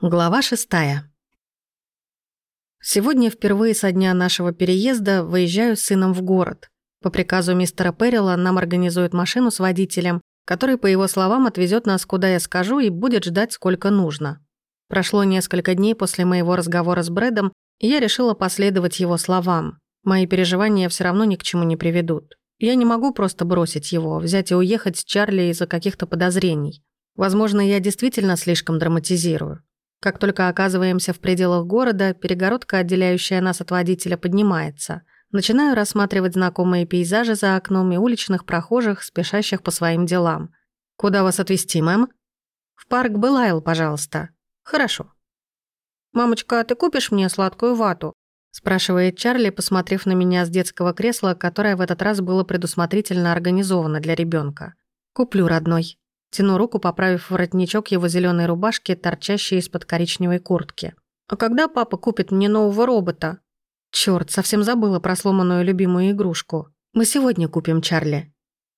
Глава шестая. Сегодня впервые со дня нашего переезда выезжаю с сыном в город. По приказу мистера Перрила нам организуют машину с водителем, который, по его словам, отвезет нас куда я скажу и будет ждать сколько нужно. Прошло несколько дней после моего разговора с Брэдом, и я решила последовать его словам. Мои переживания все равно ни к чему не приведут. Я не могу просто бросить его, взять и уехать с Чарли из-за каких-то подозрений. Возможно, я действительно слишком драматизирую. Как только оказываемся в пределах города, перегородка, отделяющая нас от водителя, поднимается. Начинаю рассматривать знакомые пейзажи за окном и уличных прохожих, спешащих по своим делам. «Куда вас отвезти, мэм?» «В парк Белайл, пожалуйста». «Хорошо». «Мамочка, а ты купишь мне сладкую вату?» спрашивает Чарли, посмотрев на меня с детского кресла, которое в этот раз было предусмотрительно организовано для ребенка. «Куплю, родной». Тяну руку, поправив воротничок его зеленой рубашки, торчащей из-под коричневой куртки. «А когда папа купит мне нового робота?» Черт, совсем забыла про сломанную любимую игрушку. Мы сегодня купим Чарли.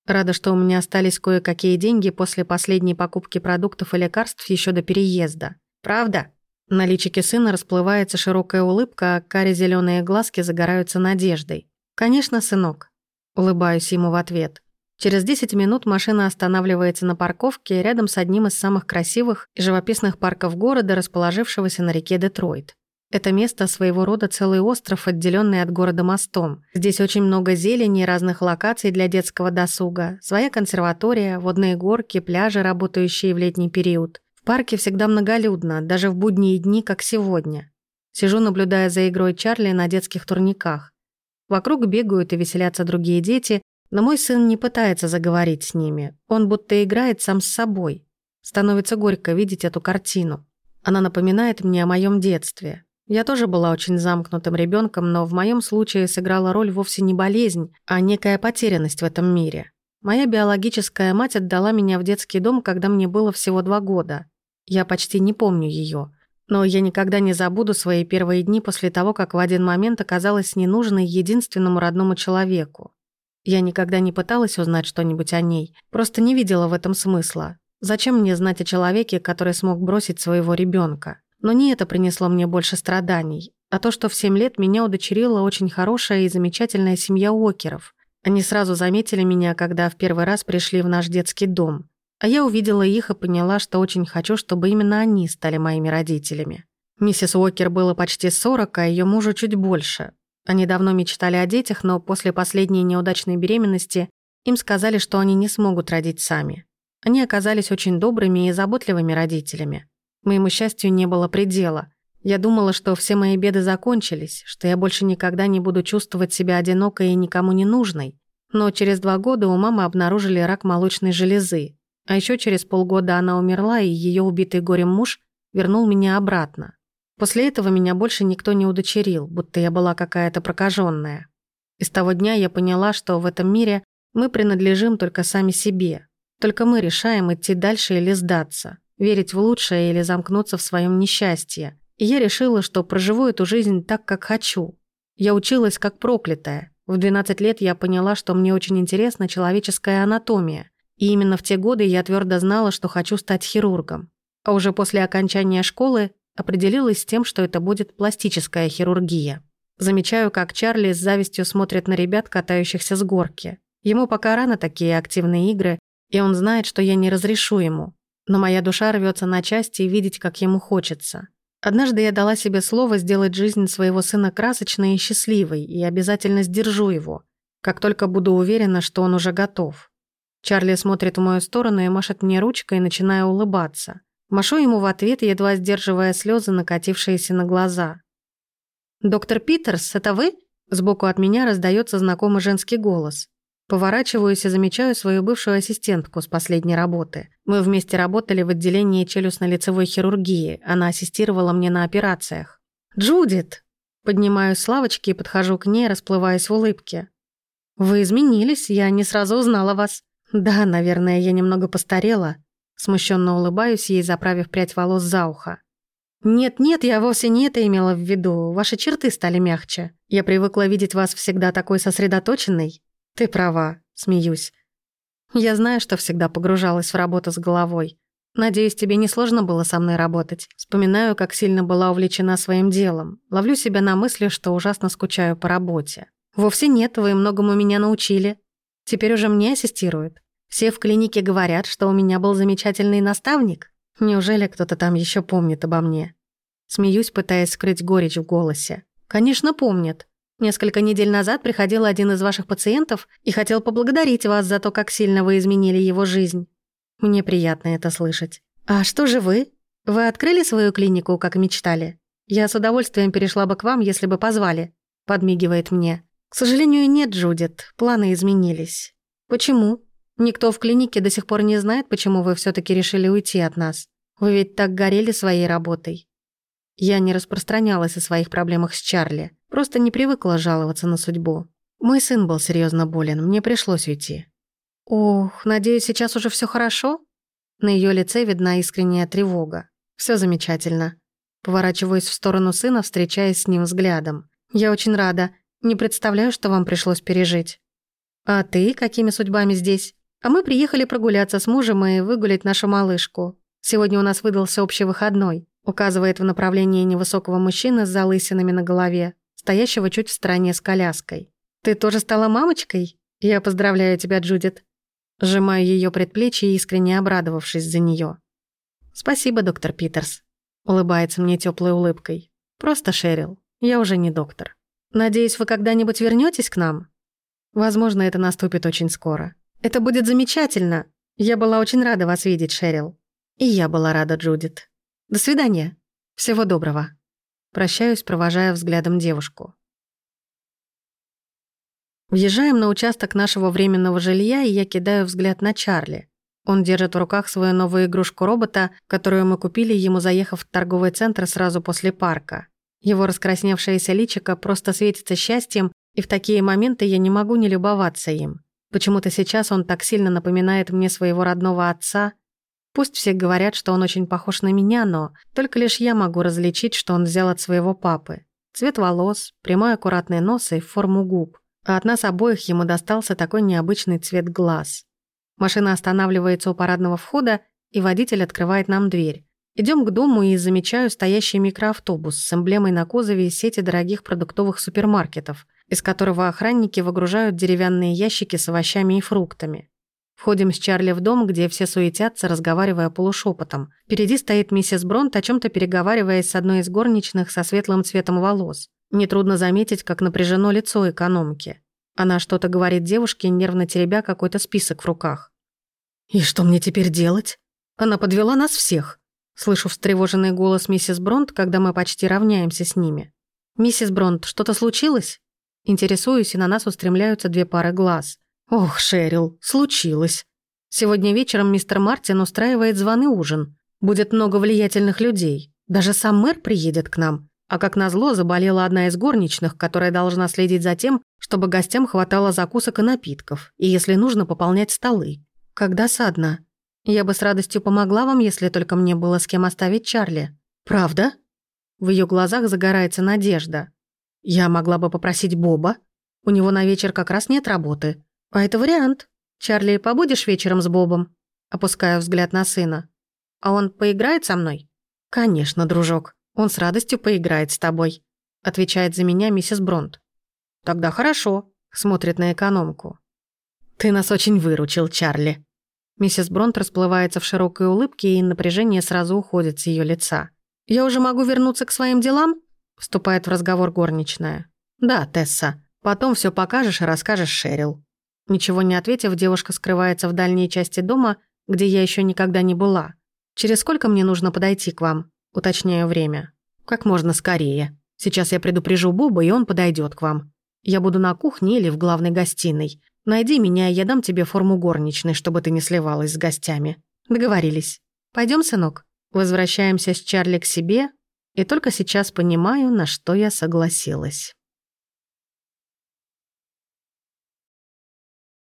Рада, что у меня остались кое-какие деньги после последней покупки продуктов и лекарств еще до переезда. Правда? На личике сына расплывается широкая улыбка, а каре зеленые глазки загораются надеждой. «Конечно, сынок». Улыбаюсь ему в ответ. Через 10 минут машина останавливается на парковке рядом с одним из самых красивых и живописных парков города, расположившегося на реке Детройт. Это место своего рода целый остров, отделенный от города мостом. Здесь очень много зелени, разных локаций для детского досуга, своя консерватория, водные горки, пляжи, работающие в летний период. В парке всегда многолюдно, даже в будние дни, как сегодня. Сижу, наблюдая за игрой Чарли на детских турниках. Вокруг бегают и веселятся другие дети, но мой сын не пытается заговорить с ними. Он будто играет сам с собой. Становится горько видеть эту картину. Она напоминает мне о моем детстве. Я тоже была очень замкнутым ребенком, но в моем случае сыграла роль вовсе не болезнь, а некая потерянность в этом мире. Моя биологическая мать отдала меня в детский дом, когда мне было всего два года. Я почти не помню ее, но я никогда не забуду свои первые дни после того, как в один момент оказалась ненужной единственному родному человеку. Я никогда не пыталась узнать что-нибудь о ней, просто не видела в этом смысла. Зачем мне знать о человеке, который смог бросить своего ребенка? Но не это принесло мне больше страданий, а то, что в семь лет меня удочерила очень хорошая и замечательная семья Океров. Они сразу заметили меня, когда в первый раз пришли в наш детский дом. А я увидела их и поняла, что очень хочу, чтобы именно они стали моими родителями. Миссис Уокер было почти 40, а ее мужу чуть больше. Они давно мечтали о детях, но после последней неудачной беременности им сказали, что они не смогут родить сами. Они оказались очень добрыми и заботливыми родителями. Моему счастью не было предела. Я думала, что все мои беды закончились, что я больше никогда не буду чувствовать себя одинокой и никому не нужной. Но через два года у мамы обнаружили рак молочной железы. А еще через полгода она умерла, и ее убитый горем муж вернул меня обратно. После этого меня больше никто не удочерил, будто я была какая-то прокаженная. И с того дня я поняла, что в этом мире мы принадлежим только сами себе. Только мы решаем идти дальше или сдаться, верить в лучшее или замкнуться в своем несчастье. И я решила, что проживу эту жизнь так, как хочу. Я училась как проклятая. В 12 лет я поняла, что мне очень интересна человеческая анатомия. И именно в те годы я твердо знала, что хочу стать хирургом. А уже после окончания школы определилась с тем, что это будет пластическая хирургия. Замечаю, как Чарли с завистью смотрит на ребят, катающихся с горки. Ему пока рано такие активные игры, и он знает, что я не разрешу ему. Но моя душа рвется на части видеть, как ему хочется. Однажды я дала себе слово сделать жизнь своего сына красочной и счастливой, и обязательно сдержу его, как только буду уверена, что он уже готов. Чарли смотрит в мою сторону и машет мне ручкой, начиная улыбаться. Машу ему в ответ, едва сдерживая слезы, накатившиеся на глаза. «Доктор Питерс, это вы?» Сбоку от меня раздается знакомый женский голос. Поворачиваюсь и замечаю свою бывшую ассистентку с последней работы. Мы вместе работали в отделении челюстно-лицевой хирургии. Она ассистировала мне на операциях. «Джудит!» Поднимаю с лавочки и подхожу к ней, расплываясь в улыбке. «Вы изменились, я не сразу узнала вас». «Да, наверное, я немного постарела. Смущенно улыбаюсь ей, заправив прядь волос за ухо. «Нет-нет, я вовсе не это имела в виду. Ваши черты стали мягче. Я привыкла видеть вас всегда такой сосредоточенной». «Ты права», — смеюсь. Я знаю, что всегда погружалась в работу с головой. Надеюсь, тебе не сложно было со мной работать. Вспоминаю, как сильно была увлечена своим делом. Ловлю себя на мысли, что ужасно скучаю по работе. Вовсе нет, вы многому меня научили. Теперь уже мне ассистируют. Все в клинике говорят, что у меня был замечательный наставник. Неужели кто-то там еще помнит обо мне? Смеюсь, пытаясь скрыть горечь в голосе. Конечно, помнят. Несколько недель назад приходил один из ваших пациентов и хотел поблагодарить вас за то, как сильно вы изменили его жизнь. Мне приятно это слышать. А что же вы? Вы открыли свою клинику, как мечтали? Я с удовольствием перешла бы к вам, если бы позвали. Подмигивает мне. К сожалению, нет, Джудит. Планы изменились. Почему? Никто в клинике до сих пор не знает, почему вы все таки решили уйти от нас. Вы ведь так горели своей работой. Я не распространялась о своих проблемах с Чарли. Просто не привыкла жаловаться на судьбу. Мой сын был серьезно болен, мне пришлось уйти. «Ох, надеюсь, сейчас уже все хорошо?» На ее лице видна искренняя тревога. Все замечательно. Поворачиваюсь в сторону сына, встречаясь с ним взглядом. «Я очень рада. Не представляю, что вам пришлось пережить». «А ты какими судьбами здесь?» «А мы приехали прогуляться с мужем и выгулять нашу малышку. Сегодня у нас выдался общий выходной», указывает в направлении невысокого мужчины с залысинами на голове, стоящего чуть в стороне с коляской. «Ты тоже стала мамочкой? Я поздравляю тебя, Джудит. Сжимаю ее предплечье, искренне обрадовавшись за нее. «Спасибо, доктор Питерс», — улыбается мне теплой улыбкой. «Просто Шерил. Я уже не доктор. Надеюсь, вы когда-нибудь вернетесь к нам? Возможно, это наступит очень скоро. Это будет замечательно. Я была очень рада вас видеть, Шерил. И я была рада, Джудит. До свидания. Всего доброго». Прощаюсь, провожая взглядом девушку. Въезжаем на участок нашего временного жилья, и я кидаю взгляд на Чарли. Он держит в руках свою новую игрушку-робота, которую мы купили ему, заехав в торговый центр сразу после парка. Его раскрасневшееся личико просто светится счастьем, и в такие моменты я не могу не любоваться им. Почему-то сейчас он так сильно напоминает мне своего родного отца. Пусть все говорят, что он очень похож на меня, но только лишь я могу различить, что он взял от своего папы. Цвет волос, прямой аккуратный нос и форму губ а от нас обоих ему достался такой необычный цвет глаз. Машина останавливается у парадного входа, и водитель открывает нам дверь. Идем к дому и замечаю стоящий микроавтобус с эмблемой на кузове сети дорогих продуктовых супермаркетов, из которого охранники выгружают деревянные ящики с овощами и фруктами. Входим с Чарли в дом, где все суетятся, разговаривая полушепотом. Впереди стоит миссис Бронт, о чем то переговариваясь с одной из горничных со светлым цветом волос. Нетрудно заметить, как напряжено лицо экономки. Она что-то говорит девушке, нервно теребя какой-то список в руках. «И что мне теперь делать? Она подвела нас всех». Слышу встревоженный голос миссис Бронт, когда мы почти равняемся с ними. «Миссис Бронт, что-то случилось?» Интересуюсь, и на нас устремляются две пары глаз. «Ох, Шерил, случилось. Сегодня вечером мистер Мартин устраивает званый ужин. Будет много влиятельных людей. Даже сам мэр приедет к нам. А как назло, заболела одна из горничных, которая должна следить за тем, чтобы гостям хватало закусок и напитков, и если нужно, пополнять столы. Как досадно. Я бы с радостью помогла вам, если только мне было с кем оставить Чарли. Правда? В ее глазах загорается надежда. Я могла бы попросить Боба. У него на вечер как раз нет работы. А это вариант. Чарли, побудешь вечером с Бобом? Опуская взгляд на сына. А он поиграет со мной? Конечно, дружок. Он с радостью поиграет с тобой», — отвечает за меня миссис Бронт. «Тогда хорошо», — смотрит на экономку. «Ты нас очень выручил, Чарли». Миссис Бронт расплывается в широкой улыбке, и напряжение сразу уходит с ее лица. «Я уже могу вернуться к своим делам?» — вступает в разговор горничная. «Да, Тесса. Потом все покажешь и расскажешь Шерил». Ничего не ответив, девушка скрывается в дальней части дома, где я еще никогда не была. «Через сколько мне нужно подойти к вам?» Уточняю время. Как можно скорее. Сейчас я предупрежу Боба, и он подойдет к вам. Я буду на кухне или в главной гостиной. Найди меня, и я дам тебе форму горничной, чтобы ты не сливалась с гостями. Договорились. Пойдем, сынок. Возвращаемся с Чарли к себе, и только сейчас понимаю, на что я согласилась.